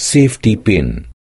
safety pin.